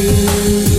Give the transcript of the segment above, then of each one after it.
you.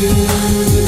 you.